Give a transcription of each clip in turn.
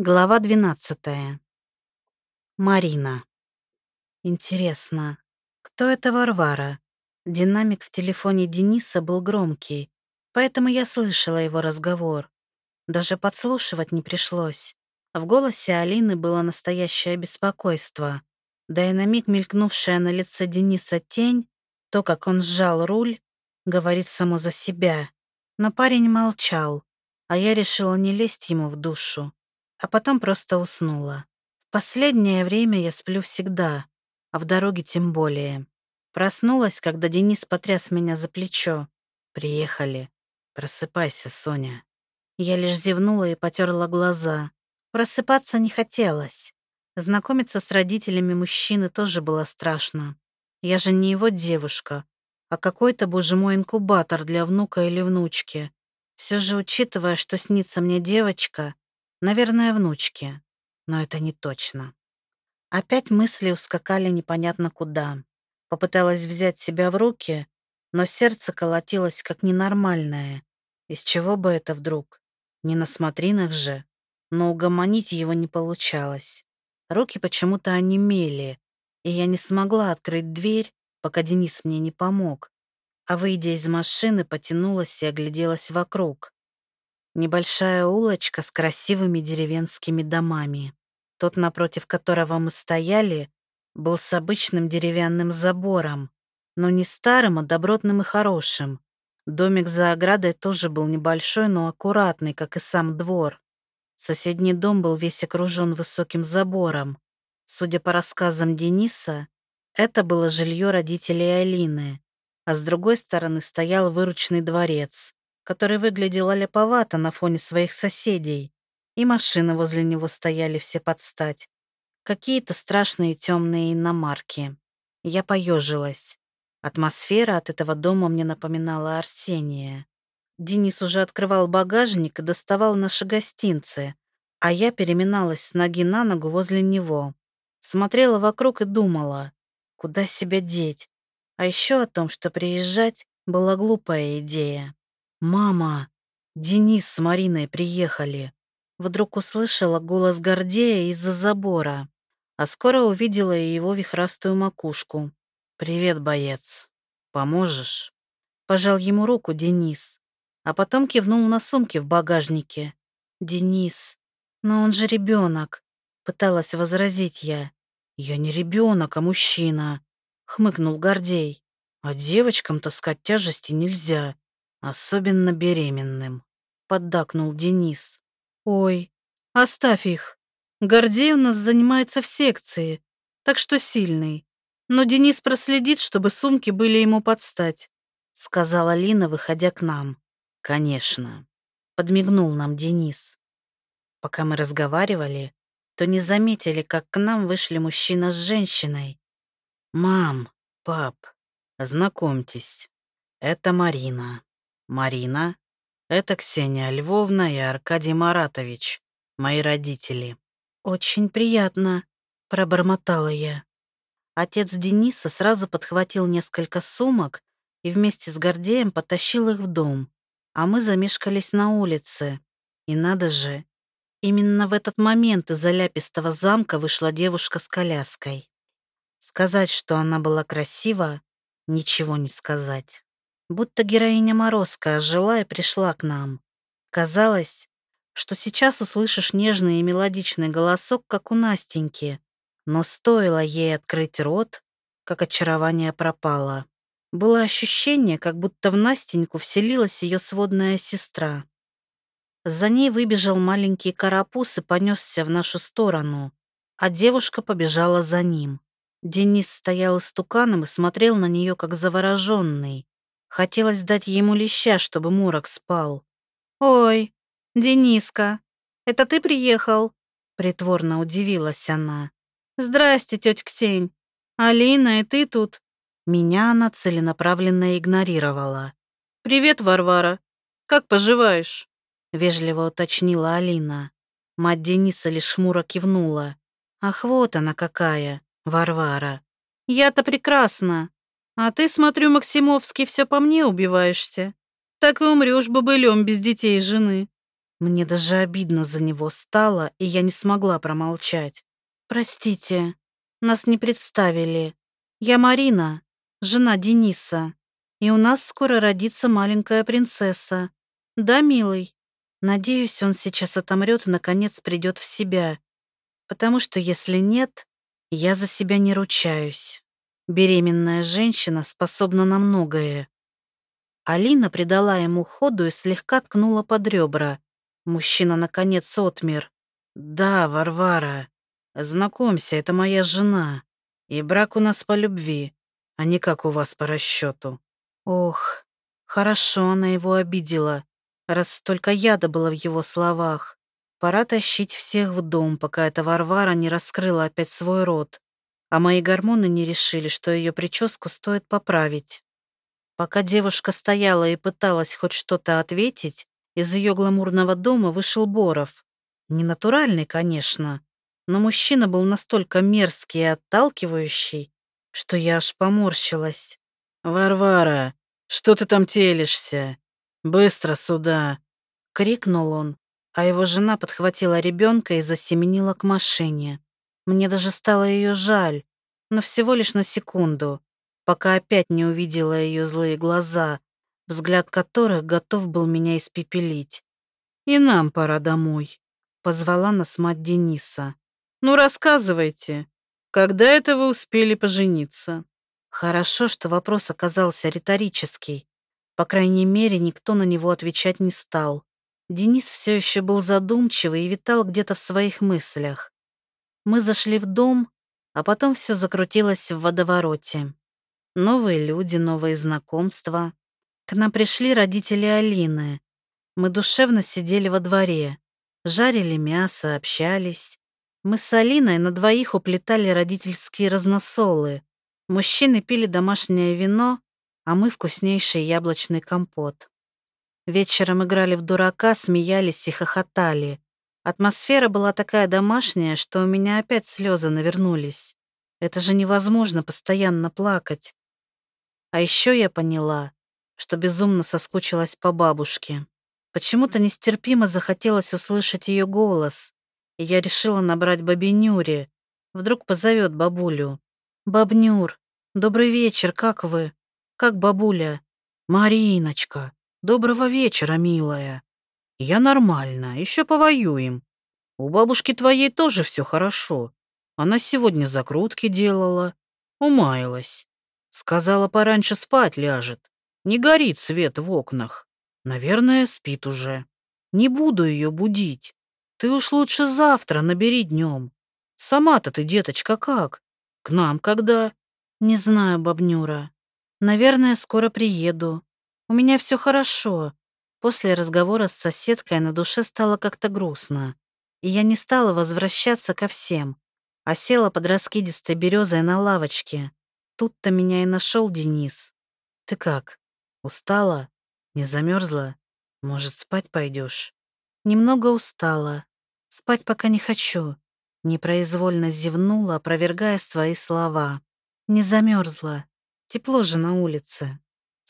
Глава 12. Марина. Интересно, кто это Варвара? Динамик в телефоне Дениса был громкий, поэтому я слышала его разговор. Даже подслушивать не пришлось. В голосе Алины было настоящее беспокойство. Да и на миг мелькнувшая на лице Дениса тень, то, как он сжал руль, говорит само за себя. Но парень молчал, а я решила не лезть ему в душу а потом просто уснула. В последнее время я сплю всегда, а в дороге тем более. Проснулась, когда Денис потряс меня за плечо. «Приехали. Просыпайся, Соня». Я лишь зевнула и потерла глаза. Просыпаться не хотелось. Знакомиться с родителями мужчины тоже было страшно. Я же не его девушка, а какой-то, боже мой, инкубатор для внука или внучки. Все же, учитывая, что снится мне девочка, Наверное, внучки, но это не точно. Опять мысли ускакали непонятно куда. Попыталась взять себя в руки, но сердце колотилось как ненормальное. Из чего бы это вдруг? Не на смотринах же. Но угомонить его не получалось. Руки почему-то онемели, и я не смогла открыть дверь, пока Денис мне не помог. А выйдя из машины, потянулась и огляделась вокруг. Небольшая улочка с красивыми деревенскими домами. Тот, напротив которого мы стояли, был с обычным деревянным забором, но не старым, а добротным и хорошим. Домик за оградой тоже был небольшой, но аккуратный, как и сам двор. Соседний дом был весь окружен высоким забором. Судя по рассказам Дениса, это было жилье родителей Алины, а с другой стороны стоял выручный дворец который выглядел аляповато на фоне своих соседей, и машины возле него стояли все под стать. Какие-то страшные темные иномарки. Я поежилась. Атмосфера от этого дома мне напоминала Арсения. Денис уже открывал багажник и доставал наши гостинцы, а я переминалась с ноги на ногу возле него. Смотрела вокруг и думала, куда себя деть. А еще о том, что приезжать была глупая идея. «Мама! Денис с Мариной приехали!» Вдруг услышала голос Гордея из-за забора, а скоро увидела и его вихрастую макушку. «Привет, боец! Поможешь?» Пожал ему руку Денис, а потом кивнул на сумки в багажнике. «Денис, но он же ребенок!» Пыталась возразить я. «Я не ребенок, а мужчина!» Хмыкнул Гордей. «А девочкам таскать тяжести нельзя. Особенно беременным, поддакнул Денис. Ой, оставь их. Гордей у нас занимается в секции, так что сильный. Но Денис проследит, чтобы сумки были ему под стать, сказала Лина, выходя к нам. Конечно, подмигнул нам Денис. Пока мы разговаривали, то не заметили, как к нам вышли мужчина с женщиной. «Мам, пап, знакомьтесь, это Марина». Марина, это Ксения Львовна и Аркадий Маратович, мои родители. Очень приятно, пробормотала я. Отец Дениса сразу подхватил несколько сумок и вместе с Гордеем потащил их в дом, а мы замешкались на улице. И надо же, именно в этот момент из Аляпистого замка вышла девушка с коляской. Сказать, что она была красива, ничего не сказать будто героиня Морозка ожила и пришла к нам. Казалось, что сейчас услышишь нежный и мелодичный голосок, как у Настеньки, но стоило ей открыть рот, как очарование пропало. Было ощущение, как будто в Настеньку вселилась ее сводная сестра. За ней выбежал маленький карапуз и понесся в нашу сторону, а девушка побежала за ним. Денис стоял истуканом и смотрел на нее, как завороженный. Хотелось дать ему леща, чтобы Мурок спал. «Ой, Дениска, это ты приехал?» Притворно удивилась она. «Здрасте, тетя Ксень. Алина, и ты тут?» Меня она целенаправленно игнорировала. «Привет, Варвара. Как поживаешь?» Вежливо уточнила Алина. Мать Дениса лишь хмуро кивнула. «Ах, вот она какая, Варвара. Я-то прекрасно. А ты, смотрю, Максимовский, все по мне убиваешься. Так и умрешь бобылем без детей и жены. Мне даже обидно за него стало, и я не смогла промолчать. «Простите, нас не представили. Я Марина, жена Дениса, и у нас скоро родится маленькая принцесса. Да, милый? Надеюсь, он сейчас отомрет и, наконец, придет в себя. Потому что, если нет, я за себя не ручаюсь. Беременная женщина способна на многое. Алина придала ему ходу и слегка ткнула под ребра. Мужчина, наконец, отмер. «Да, Варвара, знакомься, это моя жена. И брак у нас по любви, а не как у вас по расчету». Ох, хорошо она его обидела, раз столько яда было в его словах. Пора тащить всех в дом, пока эта Варвара не раскрыла опять свой рот, а мои гормоны не решили, что ее прическу стоит поправить. Пока девушка стояла и пыталась хоть что-то ответить, из ее гламурного дома вышел Боров. Не натуральный, конечно, но мужчина был настолько мерзкий и отталкивающий, что я аж поморщилась. «Варвара, что ты там телишься? Быстро сюда!» — крикнул он, а его жена подхватила ребенка и засеменила к машине. Мне даже стало ее жаль, но всего лишь на секунду пока опять не увидела ее злые глаза, взгляд которых готов был меня испепелить. «И нам пора домой», — позвала нас мать Дениса. «Ну, рассказывайте, когда это вы успели пожениться?» Хорошо, что вопрос оказался риторический. По крайней мере, никто на него отвечать не стал. Денис все еще был задумчивый и витал где-то в своих мыслях. Мы зашли в дом, а потом все закрутилось в водовороте. Новые люди, новые знакомства. К нам пришли родители Алины. Мы душевно сидели во дворе, жарили мясо, общались. Мы с Алиной на двоих уплетали родительские разносолы. Мужчины пили домашнее вино, а мы вкуснейший яблочный компот. Вечером играли в дурака, смеялись и хохотали. Атмосфера была такая домашняя, что у меня опять слезы навернулись. Это же невозможно постоянно плакать. А еще я поняла, что безумно соскучилась по бабушке. Почему-то нестерпимо захотелось услышать ее голос, и я решила набрать бабинюре. Вдруг позовет бабулю. «Бабнюр, добрый вечер, как вы? Как бабуля?» «Мариночка, доброго вечера, милая. Я нормально, еще повоюем. У бабушки твоей тоже все хорошо. Она сегодня закрутки делала, умаялась. Сказала, пораньше спать ляжет. Не горит свет в окнах. Наверное, спит уже. Не буду ее будить. Ты уж лучше завтра набери днем. Сама-то ты, деточка, как? К нам когда? Не знаю, бабнюра. Наверное, скоро приеду. У меня все хорошо. После разговора с соседкой на душе стало как-то грустно. И я не стала возвращаться ко всем, а села под раскидистой березой на лавочке, Тут-то меня и нашел Денис. Ты как? Устала? Не замерзла? Может, спать пойдешь? Немного устала. Спать пока не хочу. Непроизвольно зевнула, опровергая свои слова. Не замерзла. Тепло же на улице.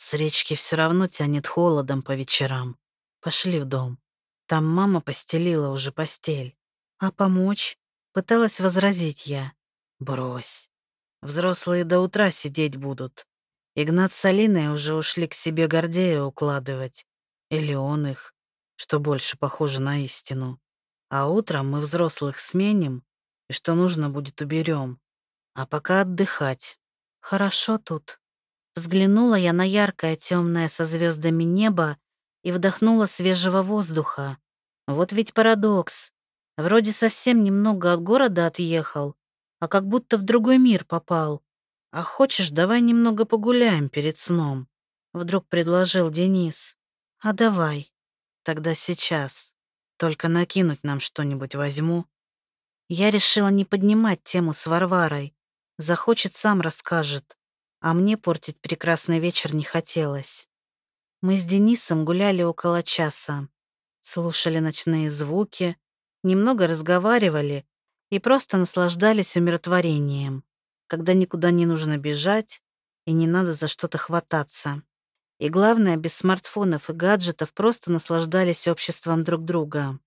С речки все равно тянет холодом по вечерам. Пошли в дом. Там мама постелила уже постель. А помочь? Пыталась возразить я. Брось. Взрослые до утра сидеть будут. Игнат с Алиной уже ушли к себе Гордея укладывать. Или он их, что больше похоже на истину. А утром мы взрослых сменим, и что нужно будет уберем. А пока отдыхать. Хорошо тут. Взглянула я на яркое темное со звездами небо и вдохнула свежего воздуха. Вот ведь парадокс. Вроде совсем немного от города отъехал, а как будто в другой мир попал. А хочешь, давай немного погуляем перед сном?» Вдруг предложил Денис. «А давай. Тогда сейчас. Только накинуть нам что-нибудь возьму». Я решила не поднимать тему с Варварой. Захочет, сам расскажет. А мне портить прекрасный вечер не хотелось. Мы с Денисом гуляли около часа. Слушали ночные звуки, немного разговаривали и просто наслаждались умиротворением, когда никуда не нужно бежать и не надо за что-то хвататься. И главное, без смартфонов и гаджетов просто наслаждались обществом друг друга.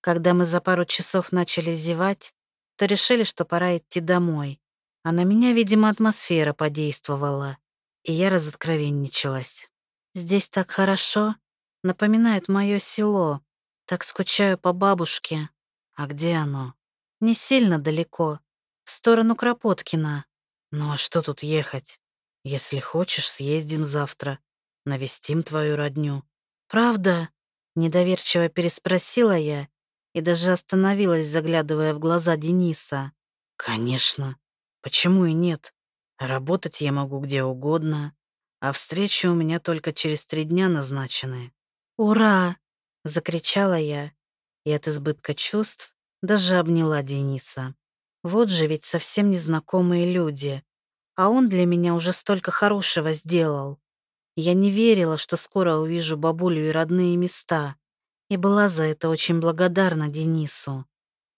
Когда мы за пару часов начали зевать, то решили, что пора идти домой. А на меня, видимо, атмосфера подействовала, и я разоткровенничалась. Здесь так хорошо, напоминает мое село. Так скучаю по бабушке. А где оно? Не сильно далеко, в сторону Кропоткина. Ну а что тут ехать? Если хочешь, съездим завтра. Навестим твою родню. Правда? Недоверчиво переспросила я и даже остановилась, заглядывая в глаза Дениса. Конечно. Почему и нет? Работать я могу где угодно, а встречи у меня только через три дня назначены. «Ура!» — закричала я, и от избытка чувств даже обняла Дениса. Вот же ведь совсем незнакомые люди, а он для меня уже столько хорошего сделал. Я не верила, что скоро увижу бабулю и родные места, и была за это очень благодарна Денису.